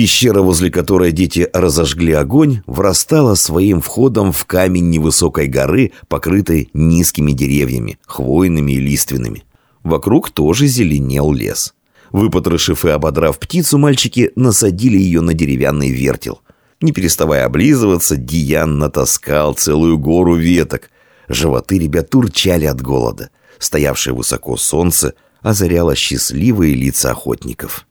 Пещера, возле которой дети разожгли огонь, врастала своим входом в камень невысокой горы, покрытой низкими деревьями, хвойными и лиственными. Вокруг тоже зеленел лес. Выпотрошив и ободрав птицу, мальчики насадили ее на деревянный вертел. Не переставая облизываться, Диан натаскал целую гору веток. Животы ребят урчали от голода. Стоявшее высоко солнце озаряло счастливые лица охотников.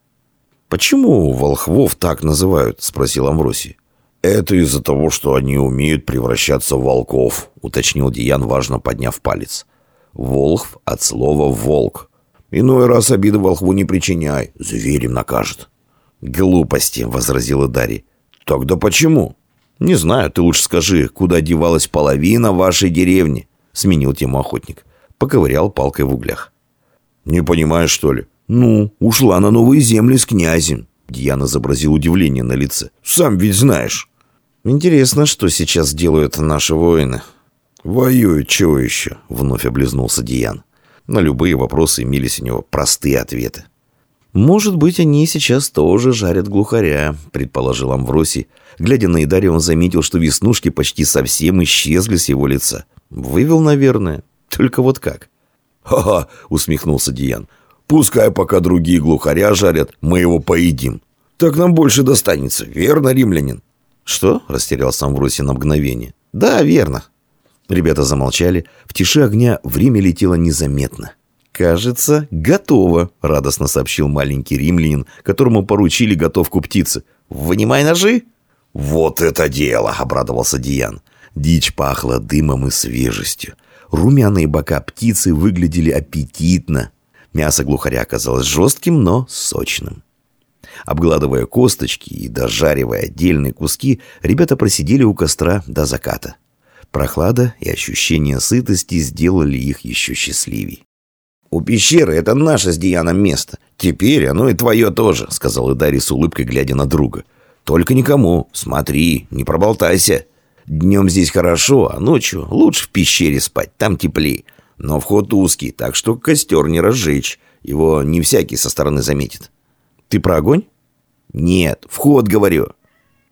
«Почему волхвов так называют?» — спросил Амвросий. «Это из-за того, что они умеют превращаться в волков», — уточнил Диан, важно подняв палец. «Волхв от слова «волк». Иной раз обиды волхву не причиняй, зверем накажет». «Глупости», — возразила Дарья. «Тогда почему?» «Не знаю, ты лучше скажи, куда девалась половина вашей деревни?» — сменил тему охотник. Поковырял палкой в углях. «Не понимаешь, что ли?» «Ну, ушла на новые земли с князем». Диана изобразил удивление на лице. «Сам ведь знаешь». «Интересно, что сейчас делают наши воины?» «Воюют, чего еще?» — вновь облизнулся Диан. На любые вопросы имелись у него простые ответы. «Может быть, они сейчас тоже жарят глухаря», — предположил Амвросий. Глядя на Идария, он заметил, что веснушки почти совсем исчезли с его лица. «Вывел, наверное. Только вот как?» «Ха-ха!» — усмехнулся Диан. «Пускай пока другие глухаря жарят, мы его поедим. Так нам больше достанется, верно, римлянин?» «Что?» — растерялся Амвросий на мгновение. «Да, верно». Ребята замолчали. В тиши огня время летело незаметно. «Кажется, готово», — радостно сообщил маленький римлянин, которому поручили готовку птицы. «Вынимай ножи!» «Вот это дело!» — обрадовался Диан. Дичь пахла дымом и свежестью. Румяные бока птицы выглядели аппетитно. Мясо глухаря оказалось жестким, но сочным. Обгладывая косточки и дожаривая отдельные куски, ребята просидели у костра до заката. Прохлада и ощущение сытости сделали их еще счастливее. «У пещеры это наше с Дианом место. Теперь оно и твое тоже», — сказал Идарий с улыбкой, глядя на друга. «Только никому. Смотри, не проболтайся. Днем здесь хорошо, а ночью лучше в пещере спать, там теплее. Но вход узкий, так что костер не разжечь. Его не всякий со стороны заметит». «Ты про огонь?» «Нет, вход, говорю».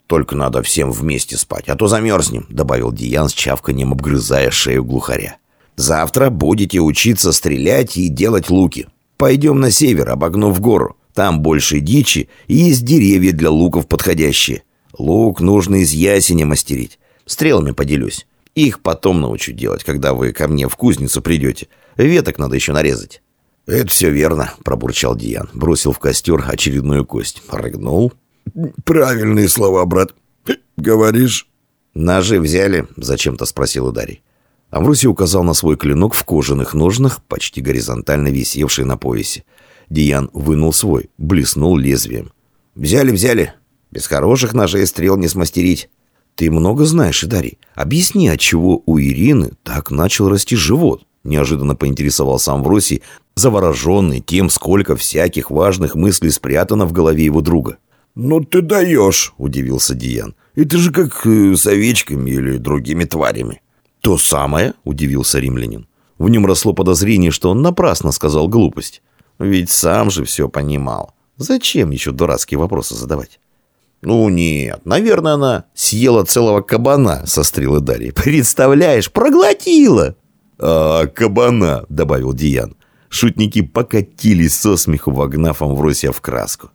«Только надо всем вместе спать, а то замерзнем», — добавил Диан с чавканием, обгрызая шею глухаря. Завтра будете учиться стрелять и делать луки. Пойдем на север, обогнув гору. Там больше дичи и есть деревья для луков подходящие. Лук нужно из ясеня мастерить. Стрелами поделюсь. Их потом научу делать, когда вы ко мне в кузницу придете. Веток надо еще нарезать». «Это все верно», — пробурчал Диан. Бросил в костер очередную кость. Рыгнул. «Правильные слова, брат. Говоришь?» «Ножи взяли?» — зачем-то спросил Ударий. Амвросий указал на свой клинок в кожаных ножнах, почти горизонтально висевший на поясе. Диан вынул свой, блеснул лезвием. «Взяли, взяли. Без хороших ножей стрел не смастерить». «Ты много знаешь, Идарий. Объясни, отчего у Ирины так начал расти живот?» Неожиданно поинтересовался Амвросий, завороженный тем, сколько всяких важных мыслей спрятано в голове его друга. «Ну ты даешь!» – удивился Диан. «Это же как э, с овечками или другими тварями». «То самое?» – удивился римлянин. В нем росло подозрение, что он напрасно сказал глупость. Ведь сам же все понимал. Зачем еще дурацкие вопросы задавать? «Ну нет, наверное, она съела целого кабана», — сострила Дарья. «Представляешь, проглотила!» «А, кабана», — добавил Диан. Шутники покатились со смеху, вогнав Амвросия в краску.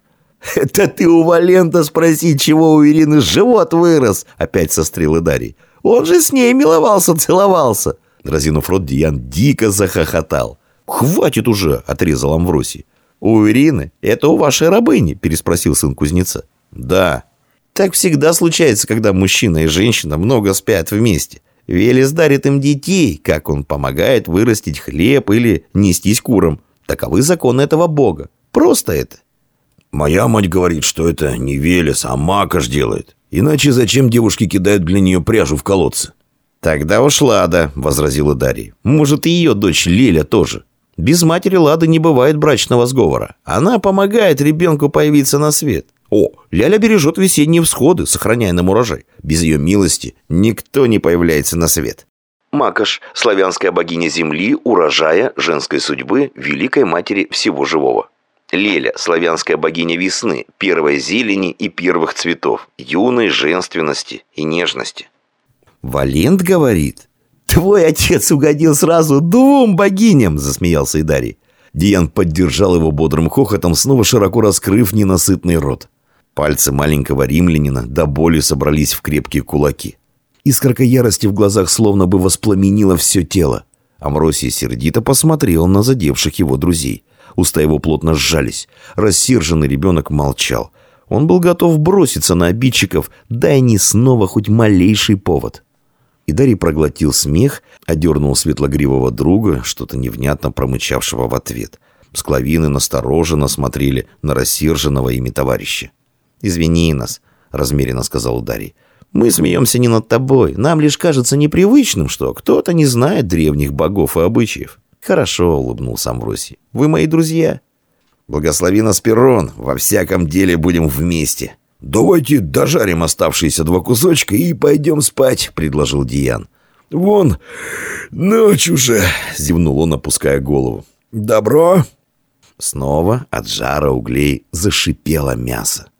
«Это ты у Валента спроси, чего у Ирины живот вырос?» — опять сострила Дарья. Он же с ней миловался, целовался. Разинув рот, Диан дико захохотал. «Хватит уже!» — отрезал Амвросий. «У Ирины? Это у вашей рабыни?» — переспросил сын кузнеца. «Да». «Так всегда случается, когда мужчина и женщина много спят вместе. Велес дарит им детей, как он помогает вырастить хлеб или нестись курам. Таковы законы этого бога. Просто это». «Моя мать говорит, что это не Велес, а Макаш делает. Иначе зачем девушки кидают для нее пряжу в колодце?» «Тогда уж Лада», — возразила Дарья. «Может, и ее дочь Леля тоже. Без матери Лады не бывает брачного сговора. Она помогает ребенку появиться на свет. О, Ляля бережет весенние всходы, сохраняя нам урожай. Без ее милости никто не появляется на свет». Макаш – славянская богиня земли, урожая, женской судьбы, великой матери всего живого. Леля – славянская богиня весны, первой зелени и первых цветов, юной женственности и нежности. «Валент говорит?» «Твой отец угодил сразу двум богиням!» – засмеялся Идарий. Диан поддержал его бодрым хохотом, снова широко раскрыв ненасытный рот. Пальцы маленького римлянина до боли собрались в крепкие кулаки. Искорка ярости в глазах словно бы воспламенила все тело. Амросий сердито посмотрел на задевших его друзей. Уста его плотно сжались. Рассерженный ребенок молчал. Он был готов броситься на обидчиков, дай не снова хоть малейший повод. И Дарий проглотил смех, одернул светлогривого друга, что-то невнятно промычавшего в ответ. Склавины настороженно смотрели на рассерженного ими товарища. «Извини нас», — размеренно сказал Дарий. «Мы смеемся не над тобой. Нам лишь кажется непривычным, что кто-то не знает древних богов и обычаев». «Хорошо», — улыбнулся Амвросий. «Вы мои друзья». «Благослови нас, Перрон. Во всяком деле будем вместе». «Давайте дожарим оставшиеся два кусочка и пойдем спать», — предложил Диан. «Вон, ночь уже», — зевнул он, опуская голову. «Добро?» Снова от жара углей зашипело мясо.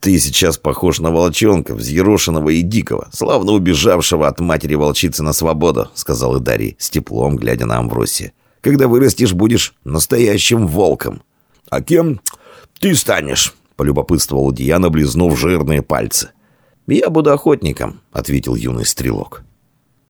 «Ты сейчас похож на волчонка, взъерошенного и дикого, славно убежавшего от матери-волчицы на свободу», — сказал Идарий, с теплом глядя на Амвросия. «Когда вырастешь, будешь настоящим волком». «А кем ты станешь?» — полюбопытствовал Диана, облизнув жирные пальцы. «Я буду охотником», — ответил юный стрелок.